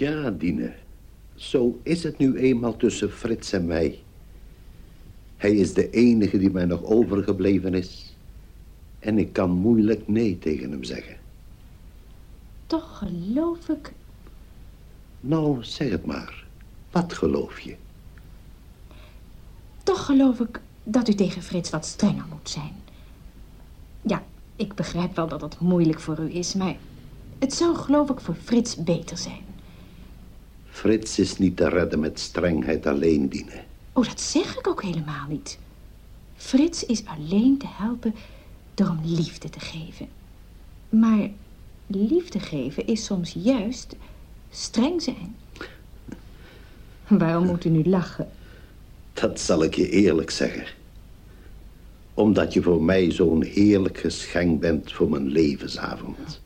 Tja, Dine. Zo is het nu eenmaal tussen Frits en mij. Hij is de enige die mij nog overgebleven is. En ik kan moeilijk nee tegen hem zeggen. Toch geloof ik... Nou, zeg het maar. Wat geloof je? Toch geloof ik dat u tegen Frits wat strenger moet zijn. Ja, ik begrijp wel dat het moeilijk voor u is, maar het zou geloof ik voor Frits beter zijn. Frits is niet te redden met strengheid alleen dienen. Oh, dat zeg ik ook helemaal niet. Frits is alleen te helpen door hem liefde te geven. Maar liefde geven is soms juist streng zijn. Waarom moet u nu lachen? Dat zal ik je eerlijk zeggen. Omdat je voor mij zo'n heerlijk geschenk bent voor mijn levensavond.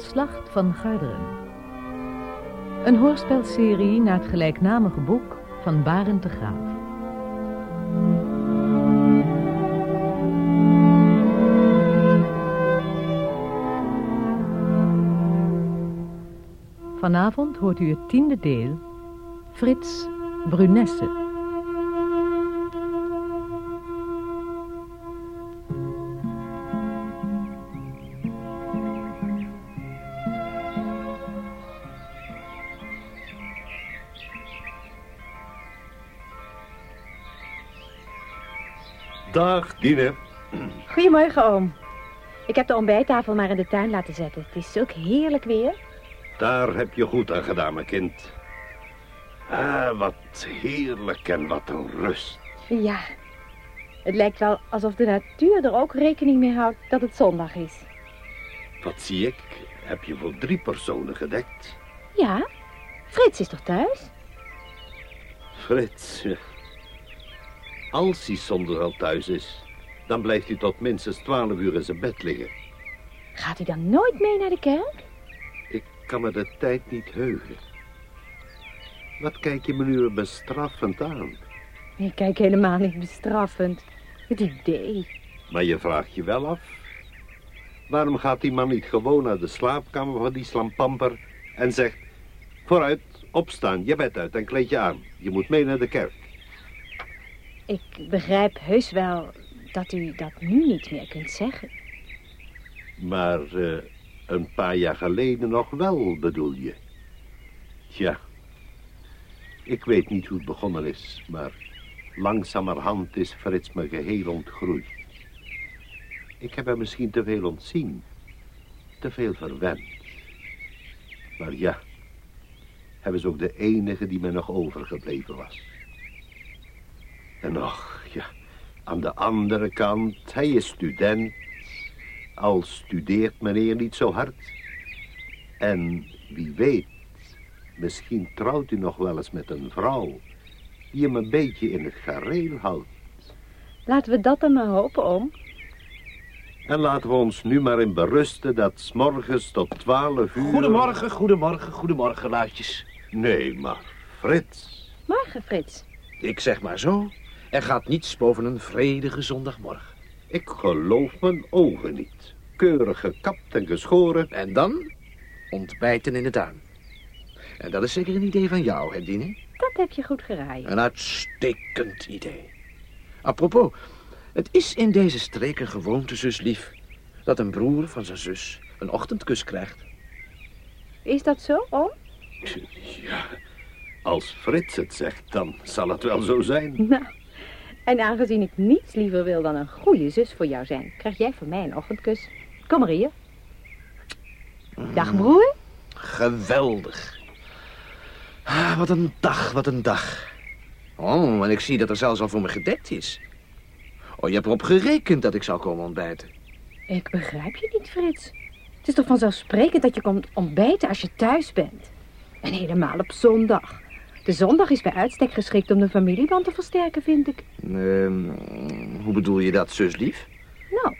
Geslacht van Garderen. Een hoorspelserie naar het gelijknamige boek van Barend de Graaf. Vanavond hoort u het tiende deel, Frits Brunesse. Dag, Dine. Goedemorgen, oom. Ik heb de ontbijttafel maar in de tuin laten zetten. Het is zulk heerlijk weer. Daar heb je goed aan gedaan, mijn kind. Ah, wat heerlijk en wat een rust. Ja, het lijkt wel alsof de natuur er ook rekening mee houdt dat het zondag is. Wat zie ik? Heb je voor drie personen gedekt? Ja, Frits is toch thuis? Frits. Als hij zondag al thuis is, dan blijft hij tot minstens twaalf uur in zijn bed liggen. Gaat hij dan nooit mee naar de kerk? Ik kan me de tijd niet heugen. Wat kijk je me nu bestraffend aan? Ik kijk helemaal niet bestraffend. Het idee. Maar je vraagt je wel af. Waarom gaat die man niet gewoon naar de slaapkamer van die slampamper en zegt... Vooruit, opstaan, je bed uit en kleed je aan. Je moet mee naar de kerk. Ik begrijp heus wel dat u dat nu niet meer kunt zeggen. Maar eh, een paar jaar geleden nog wel, bedoel je? Tja, ik weet niet hoe het begonnen is, maar langzamerhand is Frits me geheel ontgroeid. Ik heb hem misschien te veel ontzien, te veel verwend. Maar ja, hij was ook de enige die me nog overgebleven was. En nog, ja, aan de andere kant, hij is student. Al studeert meneer niet zo hard. En wie weet, misschien trouwt u nog wel eens met een vrouw... die hem een beetje in het gareel houdt. Laten we dat dan maar hopen, oom. En laten we ons nu maar in berusten dat s morgens tot twaalf uur... Goedemorgen, goedemorgen, goedemorgen, luidjes. Nee, maar Frits... Morgen, Frits. Ik zeg maar zo, er gaat niets boven een vredige zondagmorgen. Ik geloof mijn ogen niet. Keurig gekapt en geschoren. En dan ontbijten in de tuin. En dat is zeker een idee van jou, hè, Dine? Dat heb je goed geraaien. Een uitstekend idee. Apropos, het is in deze streken gewoonte, zuslief... dat een broer van zijn zus een ochtendkus krijgt. Is dat zo, oom? Ja, als Frits het zegt, dan zal het wel zo zijn. Nou, en aangezien ik niets liever wil dan een goede zus voor jou zijn... krijg jij van mij een ochtendkus. Kom maar hier. Dag, broer. Geweldig. Ah, wat een dag, wat een dag. Oh, en ik zie dat er zelfs al voor me gedekt is. Oh, je hebt erop gerekend dat ik zou komen ontbijten. Ik begrijp je niet, Frits. Het is toch vanzelfsprekend dat je komt ontbijten als je thuis bent. En helemaal op zondag. De zondag is bij uitstek geschikt om de familieband te versterken, vind ik. Ehm, hoe bedoel je dat, zuslief? Nou,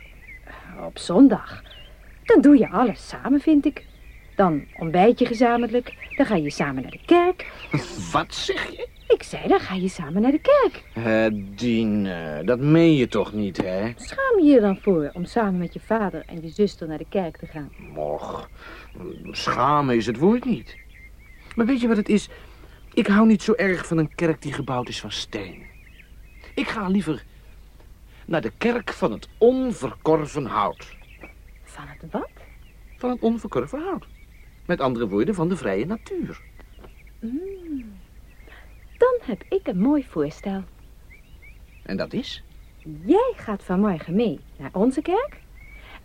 op zondag. Dan doe je alles samen, vind ik. Dan ontbijt je gezamenlijk. Dan ga je samen naar de kerk. Wat zeg je? Ik zei, dan ga je samen naar de kerk. Hè, Dien, dat meen je toch niet, hè? Schaam je je dan voor om samen met je vader en je zuster naar de kerk te gaan? Och, schamen is het woord niet. Maar weet je wat het is? Ik hou niet zo erg van een kerk die gebouwd is van steen. Ik ga liever naar de kerk van het onverkorven hout. Van het wat? Van het onverkorven hout. Met andere woorden, van de vrije natuur. Mm. Dan heb ik een mooi voorstel. En dat is? Jij gaat vanmorgen mee naar onze kerk.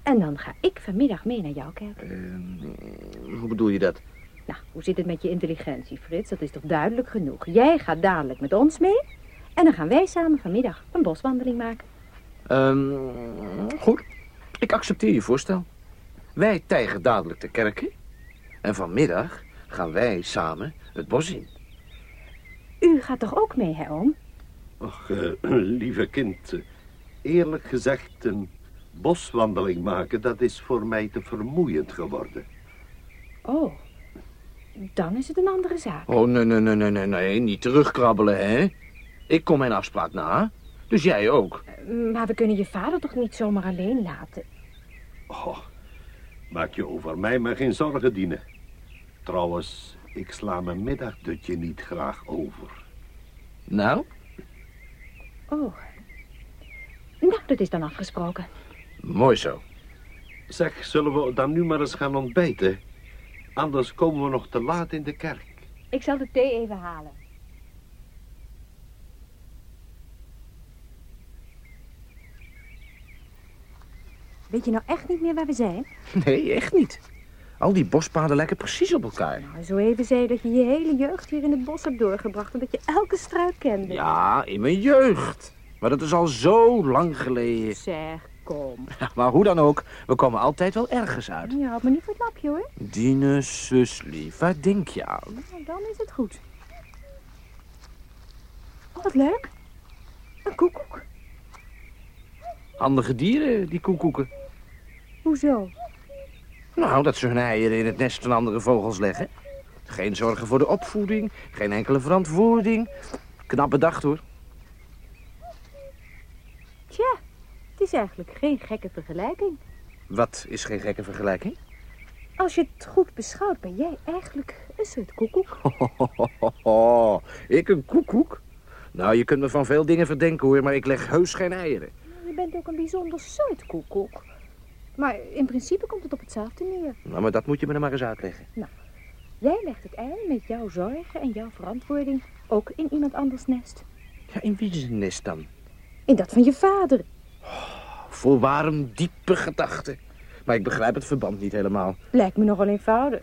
En dan ga ik vanmiddag mee naar jouw kerk. Uh, hoe bedoel je dat? Nou, hoe zit het met je intelligentie, Frits? Dat is toch duidelijk genoeg. Jij gaat dadelijk met ons mee. En dan gaan wij samen vanmiddag een boswandeling maken. Um, goed. Ik accepteer je voorstel. Wij tijgen dadelijk de kerken. En vanmiddag gaan wij samen het bos in. U gaat toch ook mee, hè, oom? Och, uh, lieve kind. Eerlijk gezegd, een boswandeling maken, dat is voor mij te vermoeiend geworden. Oh, dan is het een andere zaak. Oh, nee, nee, nee, nee, nee, nee. niet terugkrabbelen, hè? Ik kom mijn afspraak na, dus jij ook. Maar we kunnen je vader toch niet zomaar alleen laten? Oh, maak je over mij maar geen zorgen, Dienen. Trouwens, ik sla mijn middagdutje niet graag over. Nou? Oh. Nou, dat is dan afgesproken. Mooi zo. Zeg, zullen we dan nu maar eens gaan ontbijten? Anders komen we nog te laat in de kerk. Ik zal de thee even halen. Weet je nou echt niet meer waar we zijn? Nee, echt niet. Al die bospaden lijken precies op elkaar. Nou, zo even zei je dat je je hele jeugd hier in het bos hebt doorgebracht... en dat je elke struik kende. Ja, in mijn jeugd. Maar dat is al zo lang geleden. Zeg, kom. maar hoe dan ook, we komen altijd wel ergens uit. Je houdt me niet voor het lapje, hoor. Dine, zuslief, waar denk je aan? Nou, dan is het goed. Oh, wat leuk. Een koekoek. Handige dieren, die koekoeken. Hoezo? Nou, dat ze hun eieren in het nest van andere vogels leggen. Geen zorgen voor de opvoeding, geen enkele verantwoording. Knap bedacht, hoor. Tja, het is eigenlijk geen gekke vergelijking. Wat is geen gekke vergelijking? Als je het goed beschouwt, ben jij eigenlijk een soort koekoek. ik een koekoek? Nou, je kunt me van veel dingen verdenken, hoor, maar ik leg heus geen eieren. Je bent ook een bijzonder soort koekoek. Maar in principe komt het op hetzelfde neer. Nou, maar dat moet je me dan maar eens uitleggen. Nou, jij legt het ei met jouw zorgen en jouw verantwoording ook in iemand anders nest. Ja, in wie zijn nest dan? In dat van je vader. Voorwaar een diepe gedachte. Maar ik begrijp het verband niet helemaal. Lijkt me nogal eenvoudig.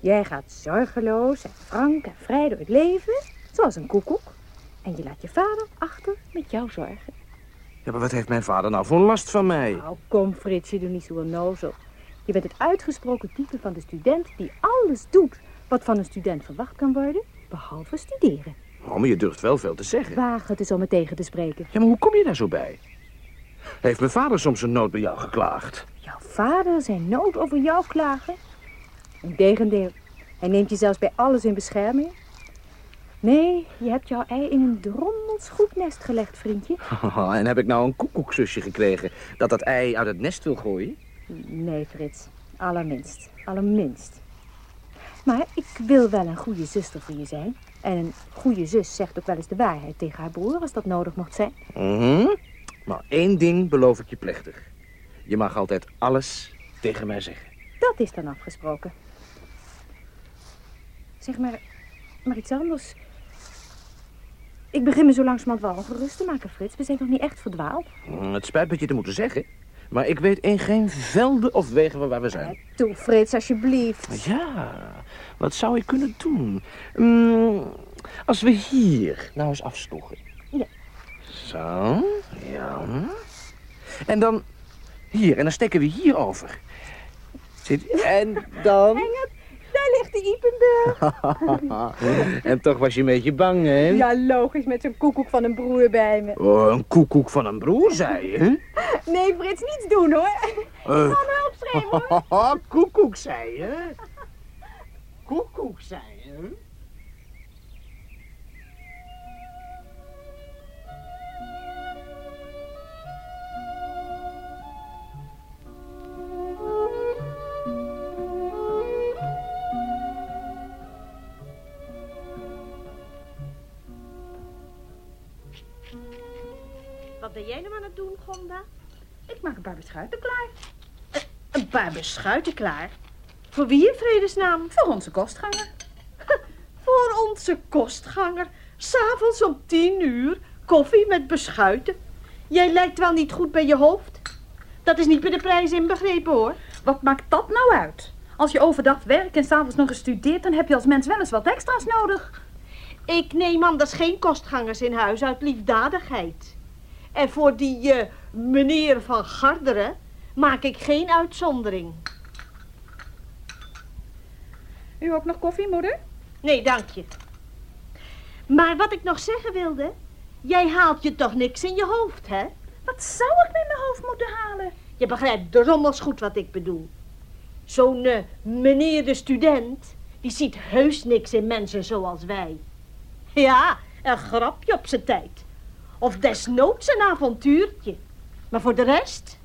Jij gaat zorgeloos en frank en vrij door het leven, zoals een koekoek. En je laat je vader achter met jouw zorgen. Ja, maar wat heeft mijn vader nou voor last van mij? Nou, kom Frits, je doet niet zo onnozel. Je bent het uitgesproken type van de student die alles doet wat van een student verwacht kan worden, behalve studeren. Oh, maar je durft wel veel te zeggen. Waag het eens om me tegen te spreken. Ja, maar hoe kom je daar zo bij? Heeft mijn vader soms een nood bij jou geklaagd? Jouw vader zijn nood over jou klagen? Integendeel, hij neemt je zelfs bij alles in bescherming. Nee, je hebt jouw ei in een drommels goed nest gelegd, vriendje. en heb ik nou een koekoekzusje gekregen dat dat ei uit het nest wil gooien? Nee, Frits. Allerminst. Allerminst. Maar ik wil wel een goede zuster voor je zijn. En een goede zus zegt ook wel eens de waarheid tegen haar broer als dat nodig mocht zijn. Mm Maar één ding beloof ik je plechtig. Je mag altijd alles tegen mij zeggen. Dat is dan afgesproken. Zeg maar, maar iets anders. Ik begin me zo langzamerhand wel ongerust te maken, Frits. We zijn toch niet echt verdwaald? Mm, Het spijt me je te moeten zeggen. Maar ik weet in geen velden of wegen van waar we zijn. Eh, toe, Frits, alsjeblieft. Ja, wat zou ik kunnen doen? Mm, als we hier nou eens afsloegen. Ja. Zo. En dan hier, en dan steken we hier over. Zit, en dan... Engert, daar ligt de Ipenburg. en toch was je een beetje bang, hè? Ja, logisch, met zo'n koekoek van een broer bij me. Oh, een koekoek van een broer, zei je? Nee, Frits, niets doen, hoor. Eh, Dan help opschrijven. Koekoek zei je. Koekoek zei je. Wat ben jij nou aan het doen, Gonda? Ik maak een paar beschuiten klaar. Een paar beschuiten klaar. Voor wie in vredesnaam? Voor onze kostganger. Voor onze kostganger. S'avonds om tien uur. Koffie met beschuiten. Jij lijkt wel niet goed bij je hoofd. Dat is niet bij de prijs inbegrepen, hoor. Wat maakt dat nou uit? Als je overdag werkt en s'avonds nog eens studeert, dan heb je als mens wel eens wat extra's nodig. Ik neem anders geen kostgangers in huis uit liefdadigheid. En voor die eh, meneer van Garderen maak ik geen uitzondering. U ook nog koffie, moeder? Nee, dank je. Maar wat ik nog zeggen wilde, jij haalt je toch niks in je hoofd, hè? Wat zou ik met mijn hoofd moeten halen? Je begrijpt de rommels goed wat ik bedoel. Zo'n eh, meneer de student, die ziet heus niks in mensen zoals wij. Ja, een grapje op zijn tijd. Of desnoods een avontuurtje. Maar voor de rest,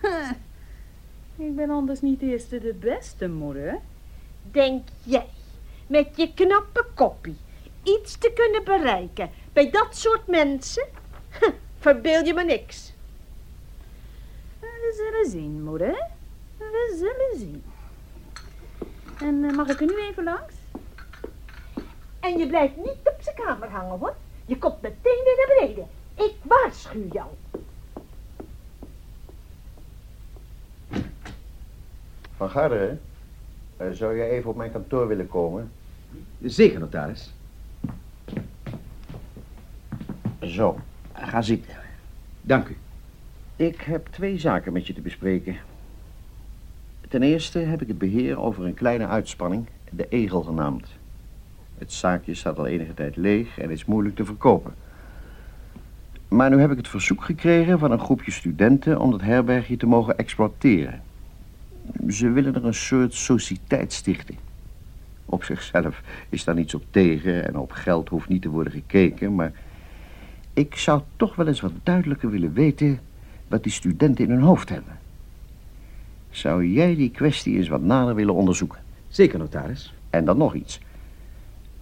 Ik ben anders niet de eerste de beste, moeder. denk jij, met je knappe koppie, iets te kunnen bereiken bij dat soort mensen? Huh, Verbeel je me niks. We zullen zien, moeder. We zullen zien. En eh, mag ik er nu even langs? En je blijft niet op zijn kamer hangen, hoor. Je komt meteen weer naar beneden. Ik waarschuw jou. Van Garderen, eh, zou jij even op mijn kantoor willen komen? Zeker, notaris. Zo, ga zitten. Dank u. Ik heb twee zaken met je te bespreken. Ten eerste heb ik het beheer over een kleine uitspanning, de Egel genaamd. Het zaakje staat al enige tijd leeg en is moeilijk te verkopen. Maar nu heb ik het verzoek gekregen van een groepje studenten om dat herbergje te mogen exploiteren. Ze willen er een soort sociëteit stichten. Op zichzelf is daar niets op tegen en op geld hoeft niet te worden gekeken, maar ik zou toch wel eens wat duidelijker willen weten wat die studenten in hun hoofd hebben. Zou jij die kwestie eens wat nader willen onderzoeken? Zeker, notaris. En dan nog iets.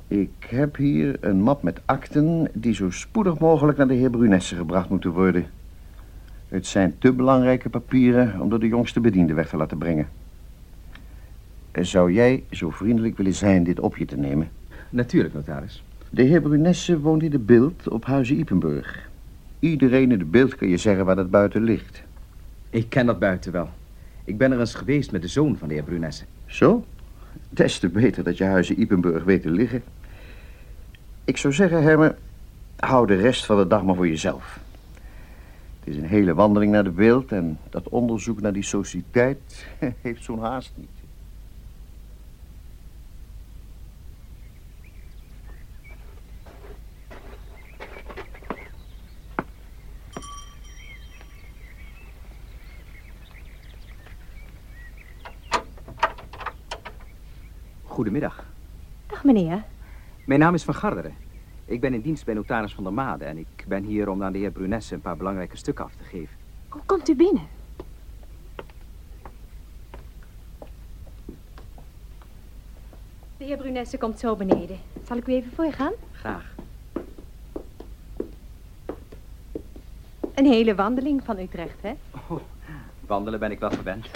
Ik heb hier een map met akten die zo spoedig mogelijk naar de heer Brunesse gebracht moeten worden. Het zijn te belangrijke papieren om door de jongste bediende weg te laten brengen. Zou jij zo vriendelijk willen zijn dit op je te nemen? Natuurlijk, notaris. De heer Brunesse woont in de Beeld op Huizen Ipenburg. Iedereen in de Beeld kan je zeggen waar dat buiten ligt. Ik ken dat buiten wel. Ik ben er eens geweest met de zoon van de heer Brunesse. Zo? Des te beter dat je Huizen Ipenburg weet te liggen. Ik zou zeggen, Herme, hou de rest van de dag maar voor jezelf. Het is een hele wandeling naar de Beeld en dat onderzoek naar die sociëteit heeft zo'n haast niet. Goedemiddag. Dag meneer. Mijn naam is Van Garderen. Ik ben in dienst bij notaris van der Made en ik ben hier om aan de heer Brunesse een paar belangrijke stukken af te geven. Hoe komt u binnen? De heer Brunesse komt zo beneden. Zal ik u even voor je gaan? Graag. Een hele wandeling van Utrecht, hè? Wandelen ben ik wel gewend.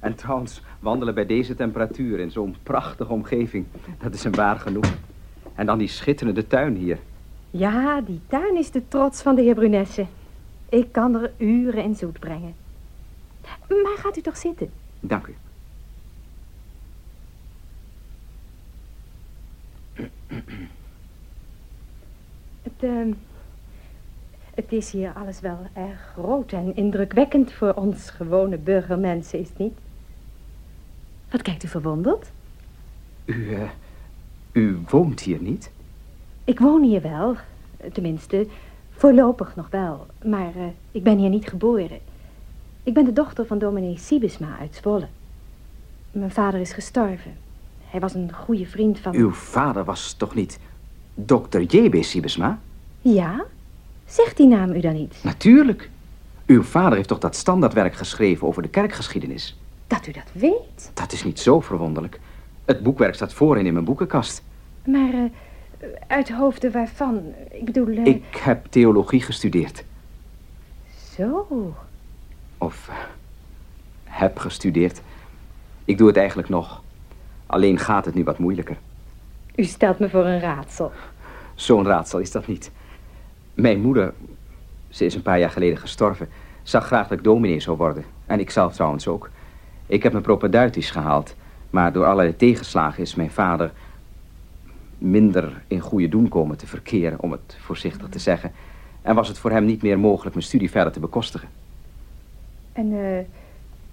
En trouwens, wandelen bij deze temperatuur in zo'n prachtige omgeving, dat is een waar genoeg. En dan die schitterende tuin hier. Ja, die tuin is de trots van de heer Brunesse. Ik kan er uren in zoet brengen. Maar gaat u toch zitten? Dank u. Het, ehm, het is hier alles wel erg groot en indrukwekkend voor ons gewone burgermensen, is het niet? Wat kijkt u verwonderd? U, eh, u woont hier niet? Ik woon hier wel, tenminste, voorlopig nog wel. Maar eh, ik ben hier niet geboren. Ik ben de dochter van dominee Siebesma uit Zwolle. Mijn vader is gestorven. Hij was een goede vriend van... Uw vader was toch niet dokter J.B. Siebesma? Ja? Zegt die naam u dan niet? Natuurlijk. Uw vader heeft toch dat standaardwerk geschreven over de kerkgeschiedenis? Dat u dat weet? Dat is niet zo verwonderlijk. Het boekwerk staat voorin in mijn boekenkast. Maar uh, uit hoofde waarvan? Ik bedoel... Uh... Ik heb theologie gestudeerd. Zo. Of uh, heb gestudeerd. Ik doe het eigenlijk nog. Alleen gaat het nu wat moeilijker. U stelt me voor een raadsel. Zo'n raadsel is dat niet. Mijn moeder, ze is een paar jaar geleden gestorven, zag graag dat ik dominee zou worden. En ik zelf trouwens ook. Ik heb mijn propaduitisch gehaald. Maar door allerlei tegenslagen is mijn vader minder in goede doen komen te verkeren, om het voorzichtig te zeggen. En was het voor hem niet meer mogelijk mijn studie verder te bekostigen. En uh,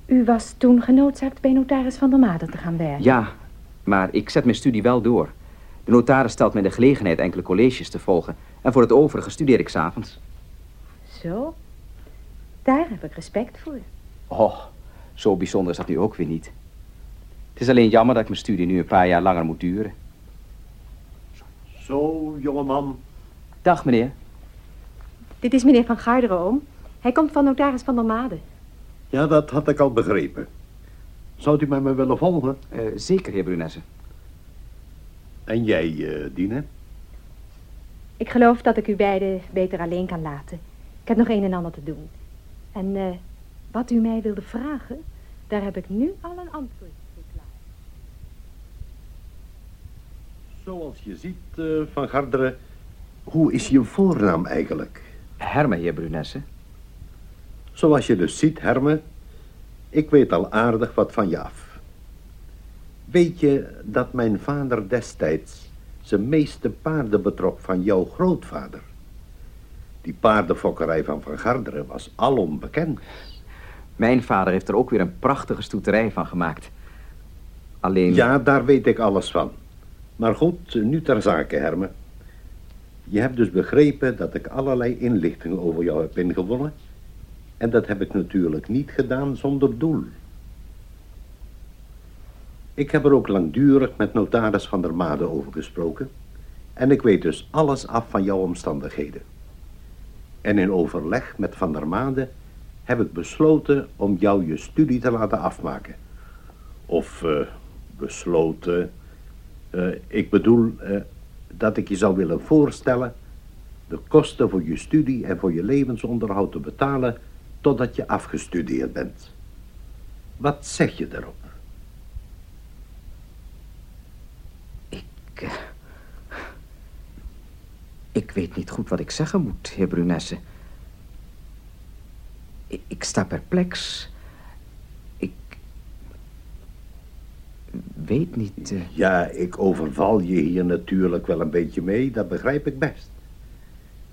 u was toen genoodzaakt bij notaris van der Maden te gaan werken? Ja, maar ik zet mijn studie wel door. De notaris stelt mij de gelegenheid enkele colleges te volgen. En voor het overige studeer ik s'avonds. Zo? Daar heb ik respect voor. Oh, zo bijzonder is dat nu ook weer niet. Het is alleen jammer dat ik mijn studie nu een paar jaar langer moet duren. Zo, jongeman. Dag, meneer. Dit is meneer Van Garderen, oom. Hij komt van notaris van der Made. Ja, dat had ik al begrepen. Zou u mij maar willen volgen? Uh, zeker, heer Brunesse. En jij, uh, Dine? Ik geloof dat ik u beiden beter alleen kan laten. Ik heb nog een en ander te doen. En uh, wat u mij wilde vragen, daar heb ik nu al een antwoord voor klaar. Zoals je ziet, uh, Van Garderen, hoe is je voornaam eigenlijk? Herme, heer Brunesse. Zoals je dus ziet, Herme, ik weet al aardig wat van je af. Weet je dat mijn vader destijds zijn meeste paarden betrok van jouw grootvader? Die paardenfokkerij van Van Garderen was alom bekend. Mijn vader heeft er ook weer een prachtige stoeterij van gemaakt. Alleen... Ja, daar weet ik alles van. Maar goed, nu ter zake, Herme. Je hebt dus begrepen dat ik allerlei inlichtingen over jou heb ingewonnen... En dat heb ik natuurlijk niet gedaan zonder doel. Ik heb er ook langdurig met notaris van der Made over gesproken. En ik weet dus alles af van jouw omstandigheden. En in overleg met Van der Made heb ik besloten om jou je studie te laten afmaken. Of uh, besloten... Uh, ik bedoel uh, dat ik je zou willen voorstellen... de kosten voor je studie en voor je levensonderhoud te betalen totdat je afgestudeerd bent. Wat zeg je daarop? Ik... Ik weet niet goed wat ik zeggen moet, heer Brunesse. Ik, sta perplex. Ik... weet niet... Uh... Ja, ik overval je hier natuurlijk wel een beetje mee, dat begrijp ik best.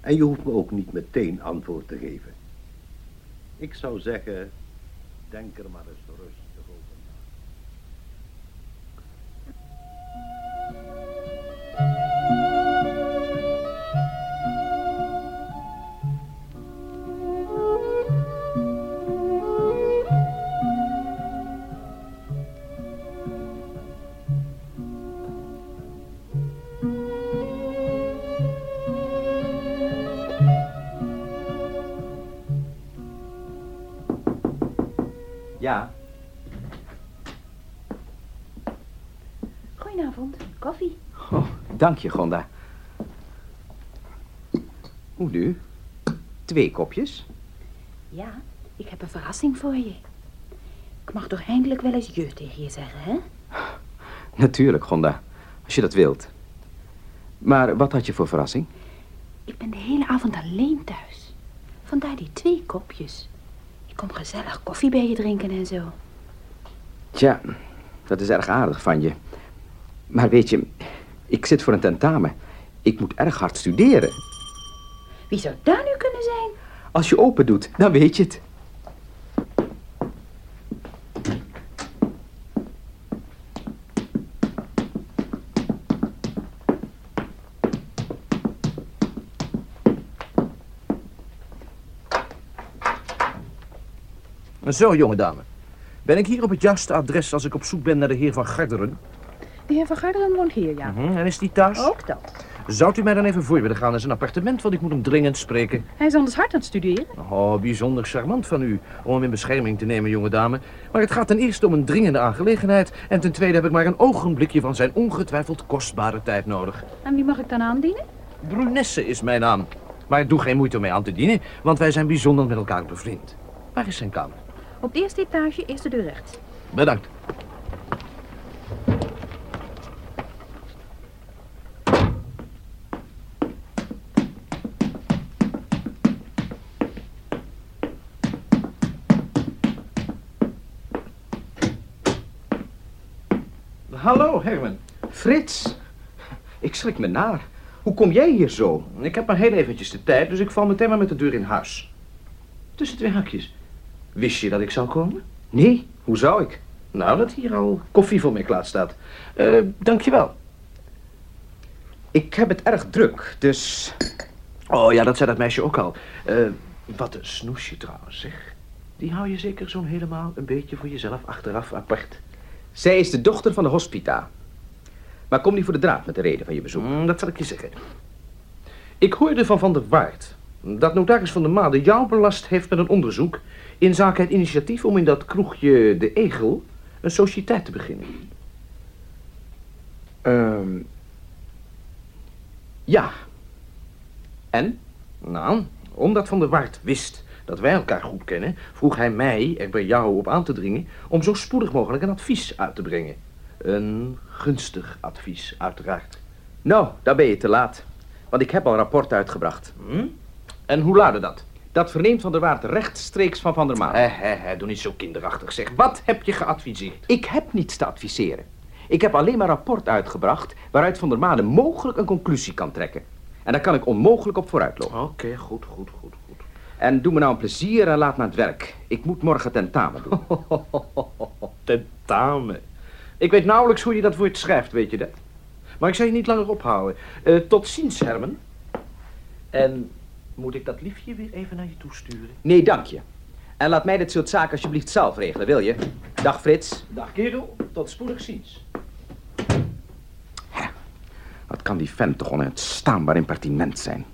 En je hoeft me ook niet meteen antwoord te geven. Ik zou zeggen, denk er maar eens rustig dank je, Gonda. Hoe nu? Twee kopjes? Ja, ik heb een verrassing voor je. Ik mag toch eindelijk wel eens je tegen je zeggen, hè? Natuurlijk, Gonda. Als je dat wilt. Maar wat had je voor verrassing? Ik ben de hele avond alleen thuis. Vandaar die twee kopjes. Ik kom gezellig koffie bij je drinken en zo. Tja, dat is erg aardig van je. Maar weet je, ik zit voor een tentamen. Ik moet erg hard studeren. Wie zou daar nu kunnen zijn? Als je open doet, dan weet je het. Zo, jonge dame. Ben ik hier op het juiste adres als ik op zoek ben naar de heer van Garderen? De heer van Garderen woont hier, ja. Mhm, En is die thuis? Ook dat. Zou u mij dan even voor willen gaan naar zijn appartement, want ik moet hem dringend spreken. Hij is anders hard aan het studeren. Oh, bijzonder charmant van u om hem in bescherming te nemen, jonge dame. Maar het gaat ten eerste om een dringende aangelegenheid... en ten tweede heb ik maar een ogenblikje van zijn ongetwijfeld kostbare tijd nodig. En wie mag ik dan aandienen? Brunesse is mijn naam. Maar doe geen moeite om mij aan te dienen, want wij zijn bijzonder met elkaar bevriend. Waar is zijn kamer? Op de eerste etage, eerste deur rechts. Bedankt. Hallo, Herman. Frits, ik schrik me naar. Hoe kom jij hier zo? Ik heb maar heel eventjes de tijd, dus ik val meteen maar met de deur in huis. Tussen twee hakjes. Wist je dat ik zou komen? Nee, hoe zou ik? Nou, dat hier al koffie voor mij klaar staat. Eh, dankjewel. Ik heb het erg druk, dus... Oh ja, dat zei dat meisje ook al. Eh, wat een snoesje trouwens, zeg. Die hou je zeker zo'n helemaal een beetje voor jezelf achteraf apart. Zij is de dochter van de hospita. Maar kom niet voor de draad met de reden van je bezoek. Mm, dat zal ik je zeggen. Ik hoorde van Van der Waard dat notaris van der Made jou belast heeft met een onderzoek... in zaken het initiatief om in dat kroegje De Egel een sociëteit te beginnen. Ehm ja. En? Nou, omdat Van der Waard wist dat wij elkaar goed kennen... vroeg hij mij er bij jou op aan te dringen... om zo spoedig mogelijk een advies uit te brengen. Een gunstig advies, uiteraard. Nou, daar ben je te laat. Want ik heb al een rapport uitgebracht. Hm? En hoe luidde dat? Dat verneemt Van der Waard rechtstreeks van Van der Maan. Hé, hé, hé, doe niet zo kinderachtig, zeg. Wat heb je geadviseerd? Ik heb niets te adviseren. Ik heb alleen maar rapport uitgebracht... waaruit Van der Made mogelijk een conclusie kan trekken. En daar kan ik onmogelijk op vooruitlopen. Oké, goed, goed, goed. En doe me nou een plezier en laat me aan het werk. Ik moet morgen tentamen doen. Tentamen. Ik weet nauwelijks hoe je dat woord schrijft, weet je dat? Maar ik zal je niet langer ophouden. Eh, tot ziens, Herman. En moet ik dat liefje weer even naar je toesturen? Nee, dank je. En laat mij dit soort zaken alsjeblieft zelf regelen, wil je? Dag Frits. Dag kerel, tot spoedig ziens. Wat kan die vent toch onuitstaanbaar impertinent zijn?